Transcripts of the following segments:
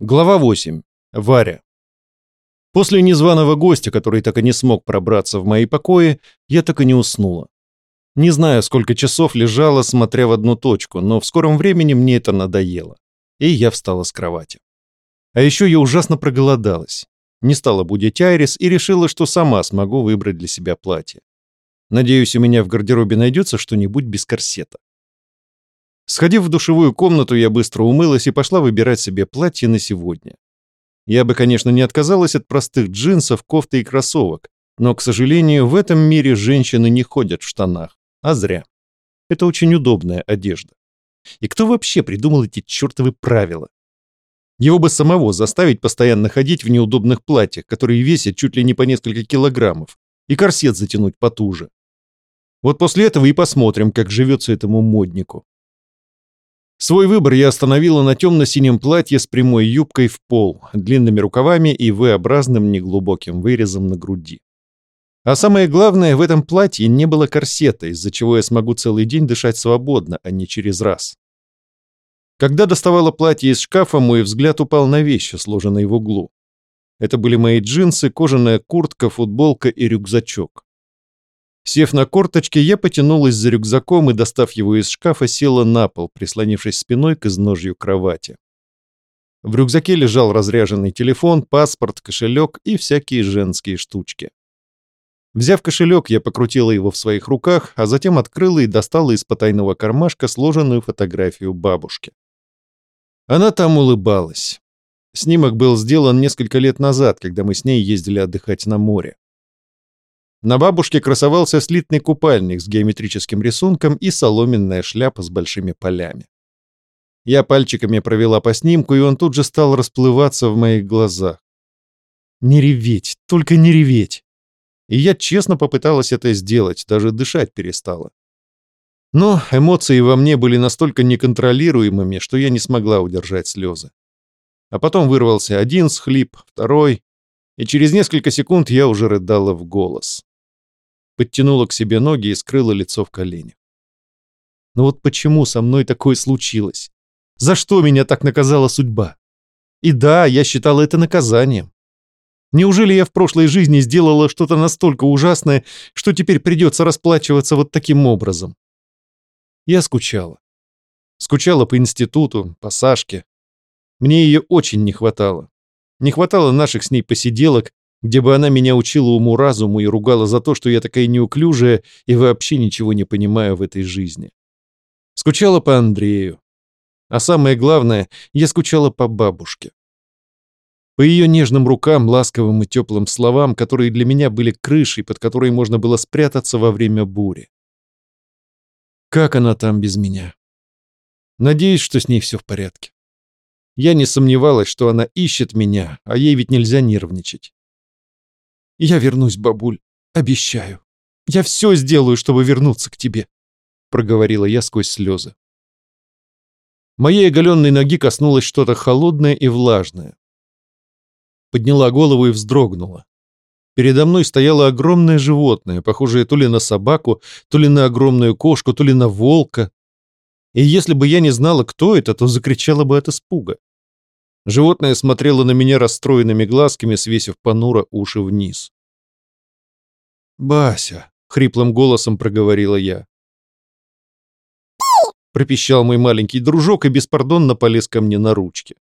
Глава 8. Варя. После незваного гостя, который так и не смог пробраться в мои покои, я так и не уснула. Не знаю, сколько часов лежала, смотря в одну точку, но в скором времени мне это надоело, и я встала с кровати. А еще я ужасно проголодалась. Не стала будить Айрис и решила, что сама смогу выбрать для себя платье. Надеюсь, у меня в гардеробе найдется что-нибудь без корсета. Сходив в душевую комнату, я быстро умылась и пошла выбирать себе платье на сегодня. Я бы, конечно, не отказалась от простых джинсов, кофты и кроссовок, но, к сожалению, в этом мире женщины не ходят в штанах, а зря. Это очень удобная одежда. И кто вообще придумал эти чертовы правила? Его бы самого заставить постоянно ходить в неудобных платьях, которые весят чуть ли не по несколько килограммов, и корсет затянуть потуже. Вот после этого и посмотрим, как живется этому моднику. Свой выбор я остановила на темно-синем платье с прямой юбкой в пол, длинными рукавами и V-образным неглубоким вырезом на груди. А самое главное, в этом платье не было корсета, из-за чего я смогу целый день дышать свободно, а не через раз. Когда доставала платье из шкафа, мой взгляд упал на вещи, сложенные в углу. Это были мои джинсы, кожаная куртка, футболка и рюкзачок. Сев на корточке, я потянулась за рюкзаком и, достав его из шкафа, села на пол, прислонившись спиной к изножью кровати. В рюкзаке лежал разряженный телефон, паспорт, кошелек и всякие женские штучки. Взяв кошелек, я покрутила его в своих руках, а затем открыла и достала из потайного кармашка сложенную фотографию бабушки. Она там улыбалась. Снимок был сделан несколько лет назад, когда мы с ней ездили отдыхать на море. На бабушке красовался слитный купальник с геометрическим рисунком и соломенная шляпа с большими полями. Я пальчиками провела по снимку, и он тут же стал расплываться в моих глазах. «Не реветь, только не реветь!» И я честно попыталась это сделать, даже дышать перестала. Но эмоции во мне были настолько неконтролируемыми, что я не смогла удержать слезы. А потом вырвался один схлип, второй, и через несколько секунд я уже рыдала в голос подтянула к себе ноги и скрыла лицо в коленях. Но вот почему со мной такое случилось? За что меня так наказала судьба? И да, я считала это наказанием. Неужели я в прошлой жизни сделала что-то настолько ужасное, что теперь придется расплачиваться вот таким образом? Я скучала. Скучала по институту, по Сашке. Мне ее очень не хватало. Не хватало наших с ней посиделок, где бы она меня учила уму-разуму и ругала за то, что я такая неуклюжая и вообще ничего не понимаю в этой жизни. Скучала по Андрею. А самое главное, я скучала по бабушке. По ее нежным рукам, ласковым и теплым словам, которые для меня были крышей, под которой можно было спрятаться во время бури. Как она там без меня? Надеюсь, что с ней все в порядке. Я не сомневалась, что она ищет меня, а ей ведь нельзя нервничать. Я вернусь, бабуль, обещаю. Я все сделаю, чтобы вернуться к тебе», — проговорила я сквозь слезы. Моей оголенной ноги коснулось что-то холодное и влажное. Подняла голову и вздрогнула. Передо мной стояло огромное животное, похожее то ли на собаку, то ли на огромную кошку, то ли на волка. И если бы я не знала, кто это, то закричала бы от испуга. Животное смотрело на меня расстроенными глазками, свесив понуро уши вниз. «Бася!» — хриплым голосом проговорила я. Пропищал мой маленький дружок и беспардонно полез ко мне на ручки.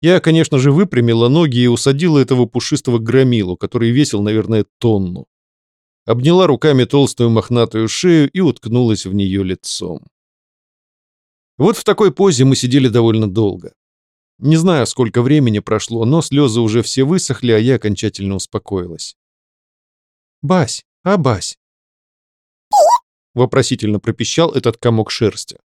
Я, конечно же, выпрямила ноги и усадила этого пушистого громилу, который весил, наверное, тонну. Обняла руками толстую мохнатую шею и уткнулась в нее лицом. Вот в такой позе мы сидели довольно долго. Не знаю, сколько времени прошло, но слезы уже все высохли, а я окончательно успокоилась. «Бась, а Бась?» Вопросительно пропищал этот комок шерсти.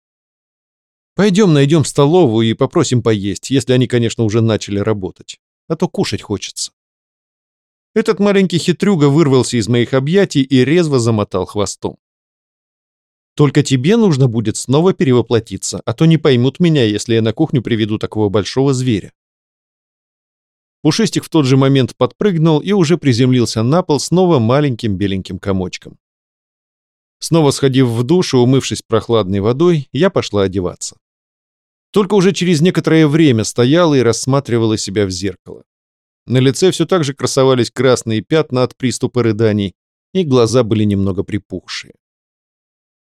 «Пойдем найдем столовую и попросим поесть, если они, конечно, уже начали работать. А то кушать хочется». Этот маленький хитрюга вырвался из моих объятий и резво замотал хвостом. Только тебе нужно будет снова перевоплотиться, а то не поймут меня, если я на кухню приведу такого большого зверя. Пушистик в тот же момент подпрыгнул и уже приземлился на пол снова маленьким беленьким комочком. Снова сходив в душ и умывшись прохладной водой, я пошла одеваться. Только уже через некоторое время стояла и рассматривала себя в зеркало. На лице все так же красовались красные пятна от приступа рыданий, и глаза были немного припухшие.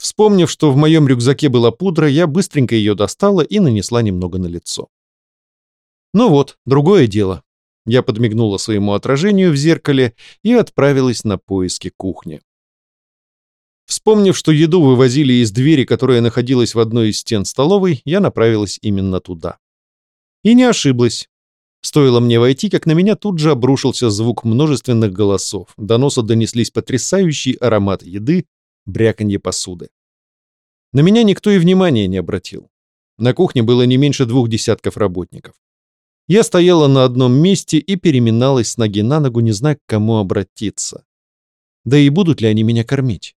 Вспомнив, что в моем рюкзаке была пудра, я быстренько ее достала и нанесла немного на лицо. Ну вот, другое дело. Я подмигнула своему отражению в зеркале и отправилась на поиски кухни. Вспомнив, что еду вывозили из двери, которая находилась в одной из стен столовой, я направилась именно туда. И не ошиблась. Стоило мне войти, как на меня тут же обрушился звук множественных голосов. До носа донеслись потрясающий аромат еды, бряканье посуды. На меня никто и внимания не обратил. На кухне было не меньше двух десятков работников. Я стояла на одном месте и переминалась с ноги на ногу, не зная, к кому обратиться. Да и будут ли они меня кормить?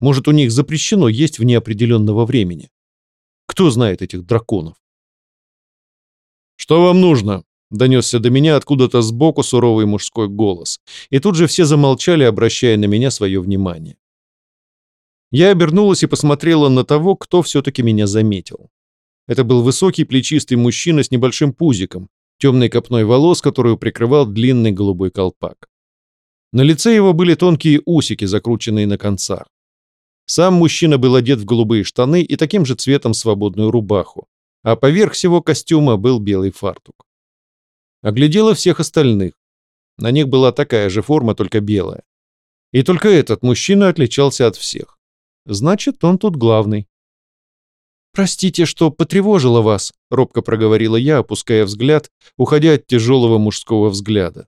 Может, у них запрещено есть в неопределенного времени? Кто знает этих драконов? «Что вам нужно?» — донесся до меня откуда-то сбоку суровый мужской голос. И тут же все замолчали, обращая на меня свое внимание. Я обернулась и посмотрела на того, кто все-таки меня заметил. Это был высокий плечистый мужчина с небольшим пузиком, темной копной волос, которую прикрывал длинный голубой колпак. На лице его были тонкие усики, закрученные на концах. Сам мужчина был одет в голубые штаны и таким же цветом свободную рубаху, а поверх всего костюма был белый фартук. Оглядела всех остальных. На них была такая же форма, только белая. И только этот мужчина отличался от всех. Значит, он тут главный. «Простите, что потревожила вас», — робко проговорила я, опуская взгляд, уходя от тяжелого мужского взгляда.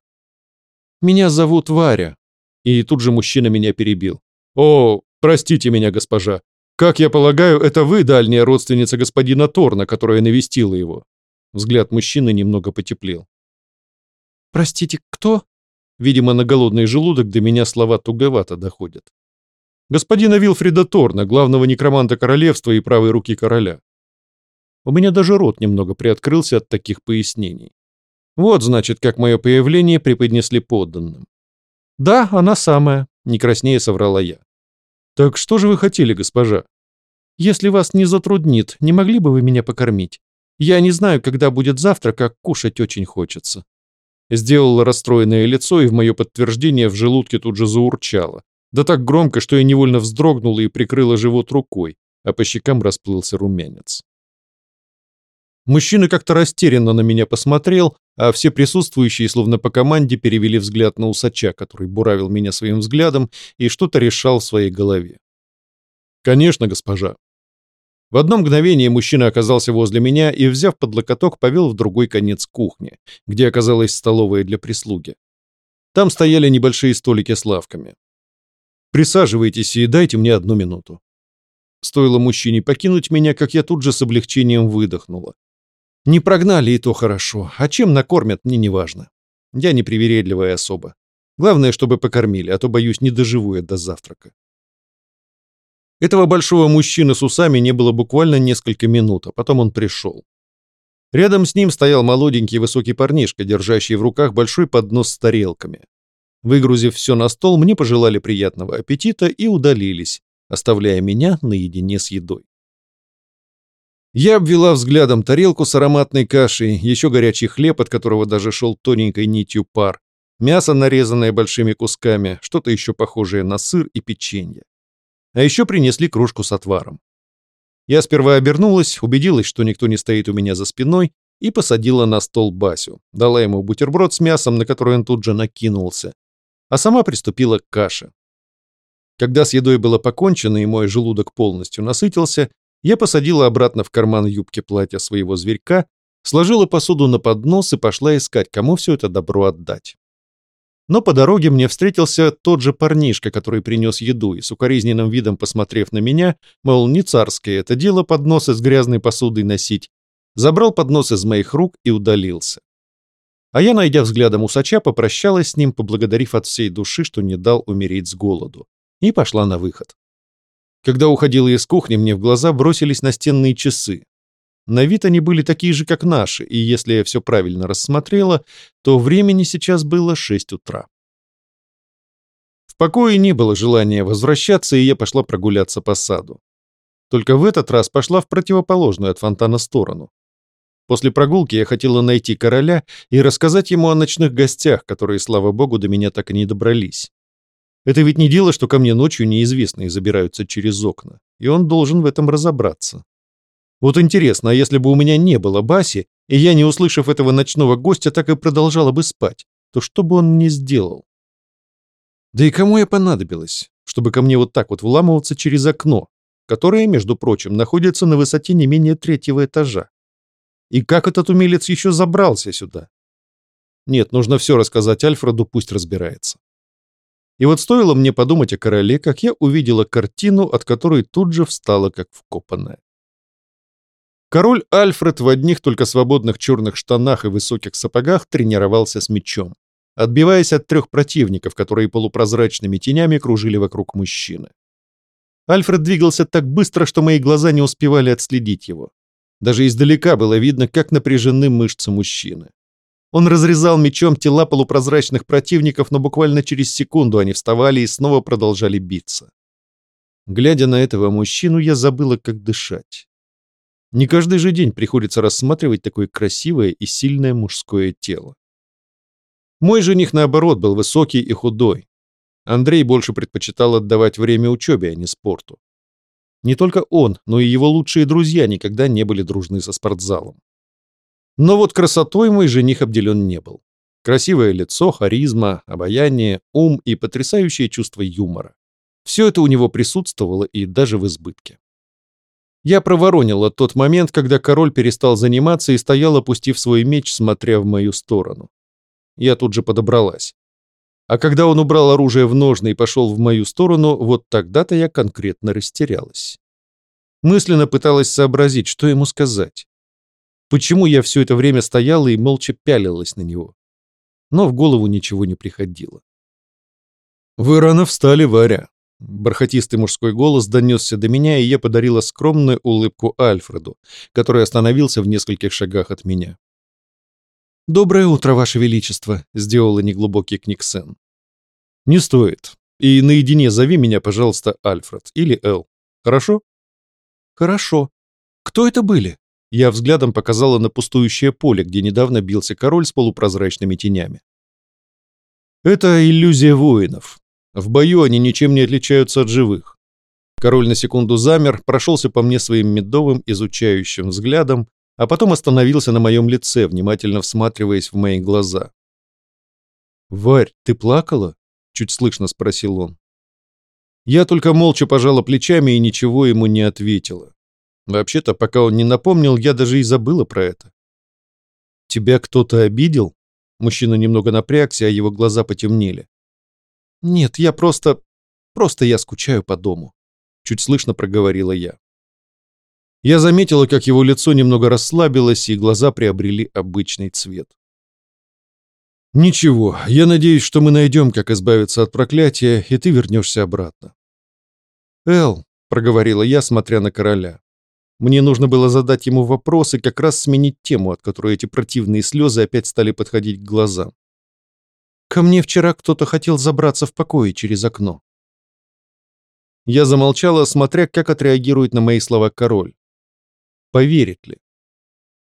«Меня зовут Варя». И тут же мужчина меня перебил. «О, простите меня, госпожа. Как я полагаю, это вы дальняя родственница господина Торна, которая навестила его?» Взгляд мужчины немного потеплел. «Простите, кто?» Видимо, на голодный желудок до меня слова туговато доходят. Господина Вилфрида Торна, главного некроманта королевства и правой руки короля. У меня даже рот немного приоткрылся от таких пояснений. Вот, значит, как мое появление преподнесли подданным. «Да, она самая», — не краснее соврала я. «Так что же вы хотели, госпожа?» «Если вас не затруднит, не могли бы вы меня покормить? Я не знаю, когда будет завтрак, как кушать очень хочется». Сделала расстроенное лицо, и в мое подтверждение в желудке тут же заурчало. Да так громко, что я невольно вздрогнула и прикрыла живот рукой, а по щекам расплылся румянец. Мужчина как-то растерянно на меня посмотрел, а все присутствующие, словно по команде, перевели взгляд на усача, который буравил меня своим взглядом и что-то решал в своей голове. «Конечно, госпожа». В одно мгновение мужчина оказался возле меня и, взяв под локоток, повел в другой конец кухни, где оказалась столовая для прислуги. Там стояли небольшие столики с лавками. Присаживайтесь и дайте мне одну минуту». Стоило мужчине покинуть меня, как я тут же с облегчением выдохнула. Не прогнали и то хорошо, а чем накормят, мне неважно. Я непривередливая особа. Главное, чтобы покормили, а то, боюсь, не доживу я до завтрака. Этого большого мужчины с усами не было буквально несколько минут, а потом он пришел. Рядом с ним стоял молоденький высокий парнишка, держащий в руках большой поднос с тарелками. Выгрузив все на стол, мне пожелали приятного аппетита и удалились, оставляя меня наедине с едой. Я обвела взглядом тарелку с ароматной кашей, еще горячий хлеб, от которого даже шел тоненькой нитью пар, мясо, нарезанное большими кусками, что-то еще похожее на сыр и печенье. А еще принесли кружку с отваром. Я сперва обернулась, убедилась, что никто не стоит у меня за спиной, и посадила на стол Басю. Дала ему бутерброд с мясом, на который он тут же накинулся а сама приступила к каше. Когда с едой было покончено и мой желудок полностью насытился, я посадила обратно в карман юбки платья своего зверька, сложила посуду на поднос и пошла искать, кому все это добро отдать. Но по дороге мне встретился тот же парнишка, который принес еду, и с укоризненным видом посмотрев на меня, мол, не царское это дело подносы с грязной посудой носить, забрал поднос из моих рук и удалился. А я, найдя взглядом усача, попрощалась с ним, поблагодарив от всей души, что не дал умереть с голоду, и пошла на выход. Когда уходила из кухни, мне в глаза бросились настенные часы. На вид они были такие же, как наши, и если я все правильно рассмотрела, то времени сейчас было 6 утра. В покое не было желания возвращаться, и я пошла прогуляться по саду. Только в этот раз пошла в противоположную от фонтана сторону, После прогулки я хотела найти короля и рассказать ему о ночных гостях, которые, слава богу, до меня так и не добрались. Это ведь не дело, что ко мне ночью неизвестные забираются через окна, и он должен в этом разобраться. Вот интересно, а если бы у меня не было Баси, и я, не услышав этого ночного гостя, так и продолжала бы спать, то что бы он мне сделал? Да и кому я понадобилась, чтобы ко мне вот так вот вламываться через окно, которое, между прочим, находится на высоте не менее третьего этажа? И как этот умелец еще забрался сюда? Нет, нужно все рассказать Альфреду, пусть разбирается. И вот стоило мне подумать о короле, как я увидела картину, от которой тут же встала как вкопанная. Король Альфред в одних только свободных черных штанах и высоких сапогах тренировался с мечом, отбиваясь от трех противников, которые полупрозрачными тенями кружили вокруг мужчины. Альфред двигался так быстро, что мои глаза не успевали отследить его. Даже издалека было видно, как напряжены мышцы мужчины. Он разрезал мечом тела полупрозрачных противников, но буквально через секунду они вставали и снова продолжали биться. Глядя на этого мужчину, я забыла, как дышать. Не каждый же день приходится рассматривать такое красивое и сильное мужское тело. Мой жених, наоборот, был высокий и худой. Андрей больше предпочитал отдавать время учебе, а не спорту. Не только он, но и его лучшие друзья никогда не были дружны со спортзалом. Но вот красотой мой жених обделен не был. Красивое лицо, харизма, обаяние, ум и потрясающее чувство юмора. Все это у него присутствовало и даже в избытке. Я проворонила тот момент, когда король перестал заниматься и стоял, опустив свой меч, смотря в мою сторону. Я тут же подобралась. А когда он убрал оружие в ножны и пошел в мою сторону, вот тогда-то я конкретно растерялась. Мысленно пыталась сообразить, что ему сказать. Почему я все это время стояла и молча пялилась на него. Но в голову ничего не приходило. «Вы рано встали, Варя», Бархатистый мужской голос донесся до меня, и я подарила скромную улыбку Альфреду, который остановился в нескольких шагах от меня. «Доброе утро, Ваше Величество», — сделала неглубокий Книксен. «Не стоит. И наедине зови меня, пожалуйста, Альфред или Эл. Хорошо?» «Хорошо. Кто это были?» Я взглядом показала на пустующее поле, где недавно бился король с полупрозрачными тенями. «Это иллюзия воинов. В бою они ничем не отличаются от живых». Король на секунду замер, прошелся по мне своим медовым изучающим взглядом, а потом остановился на моем лице, внимательно всматриваясь в мои глаза. «Варь, ты плакала?» — чуть слышно спросил он. Я только молча пожала плечами и ничего ему не ответила. Вообще-то, пока он не напомнил, я даже и забыла про это. «Тебя кто-то обидел?» Мужчина немного напрягся, а его глаза потемнели. «Нет, я просто... просто я скучаю по дому», — чуть слышно проговорила я. Я заметила, как его лицо немного расслабилось, и глаза приобрели обычный цвет. «Ничего, я надеюсь, что мы найдем, как избавиться от проклятия, и ты вернешься обратно». «Эл», — проговорила я, смотря на короля. Мне нужно было задать ему вопрос и как раз сменить тему, от которой эти противные слезы опять стали подходить к глазам. «Ко мне вчера кто-то хотел забраться в покое через окно». Я замолчала, смотря, как отреагирует на мои слова король. Поверит ли?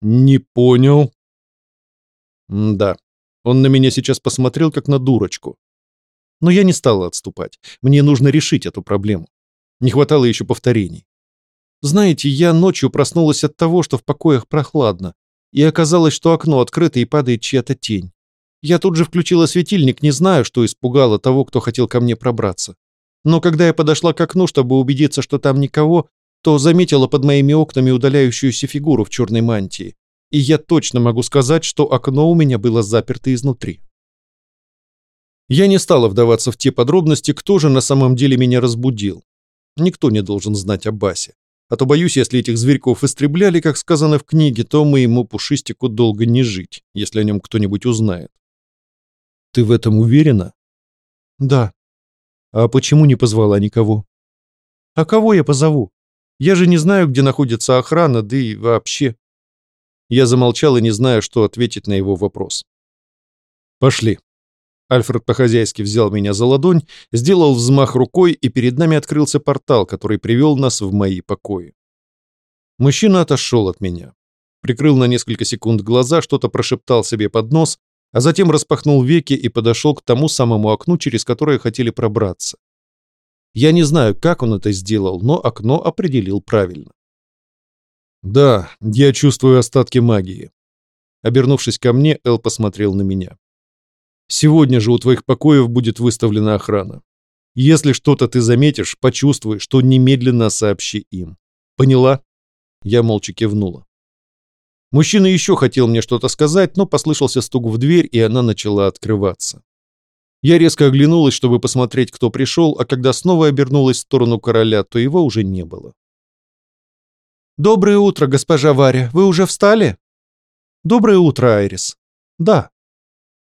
Не понял. М да. Он на меня сейчас посмотрел, как на дурочку. Но я не стала отступать. Мне нужно решить эту проблему. Не хватало еще повторений. Знаете, я ночью проснулась от того, что в покоях прохладно, и оказалось, что окно открыто и падает чья-то тень. Я тут же включила светильник, не знаю, что испугало того, кто хотел ко мне пробраться. Но когда я подошла к окну, чтобы убедиться, что там никого, то заметила под моими окнами удаляющуюся фигуру в черной мантии, и я точно могу сказать, что окно у меня было заперто изнутри. Я не стала вдаваться в те подробности, кто же на самом деле меня разбудил. Никто не должен знать о Басе. А то, боюсь, если этих зверьков истребляли, как сказано в книге, то моему пушистику долго не жить, если о нем кто-нибудь узнает. Ты в этом уверена? Да. А почему не позвала никого? А кого я позову? Я же не знаю, где находится охрана, да и вообще. Я замолчал и не знаю, что ответить на его вопрос. Пошли. Альфред по-хозяйски взял меня за ладонь, сделал взмах рукой, и перед нами открылся портал, который привел нас в мои покои. Мужчина отошел от меня. Прикрыл на несколько секунд глаза, что-то прошептал себе под нос, а затем распахнул веки и подошел к тому самому окну, через которое хотели пробраться. Я не знаю, как он это сделал, но окно определил правильно. «Да, я чувствую остатки магии». Обернувшись ко мне, Эл посмотрел на меня. «Сегодня же у твоих покоев будет выставлена охрана. Если что-то ты заметишь, почувствуй, что немедленно сообщи им. Поняла?» Я молча кивнула. Мужчина еще хотел мне что-то сказать, но послышался стук в дверь, и она начала открываться. Я резко оглянулась, чтобы посмотреть, кто пришел, а когда снова обернулась в сторону короля, то его уже не было. «Доброе утро, госпожа Варя. Вы уже встали?» «Доброе утро, Айрис. Да,